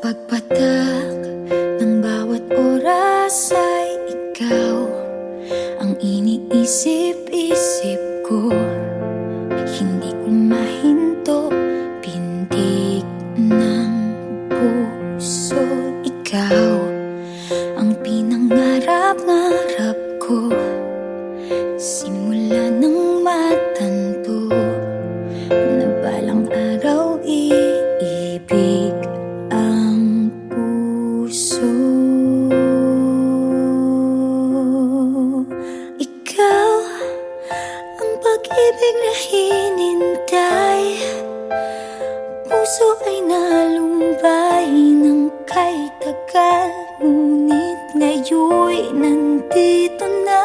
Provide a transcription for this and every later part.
pagpatak ng bawat oras ay ikaw Ang iniisip-isip ko. Hindi ko mahinto Pindig ng puso. Ikaw ang pinangarap-ngarap pag-ibig na hinintay. Puso ay nalumbay ng kay tagal Ngunit ngayon'y nandito na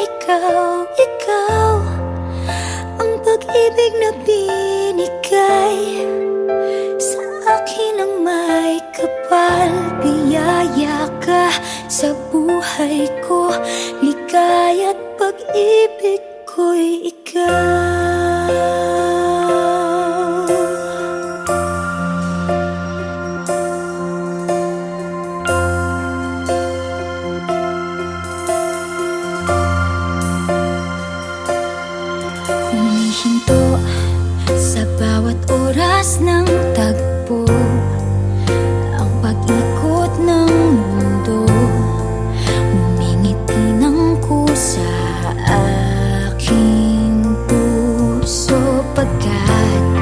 ikaw, ikaw Ang pag-ibig na binigay. Sa akin ang may kapal Biyaya ka sa buhay ko Ligaya't pag-ibig ako'y ikaw. Humihinto sa bawat oras ng tagpo. dad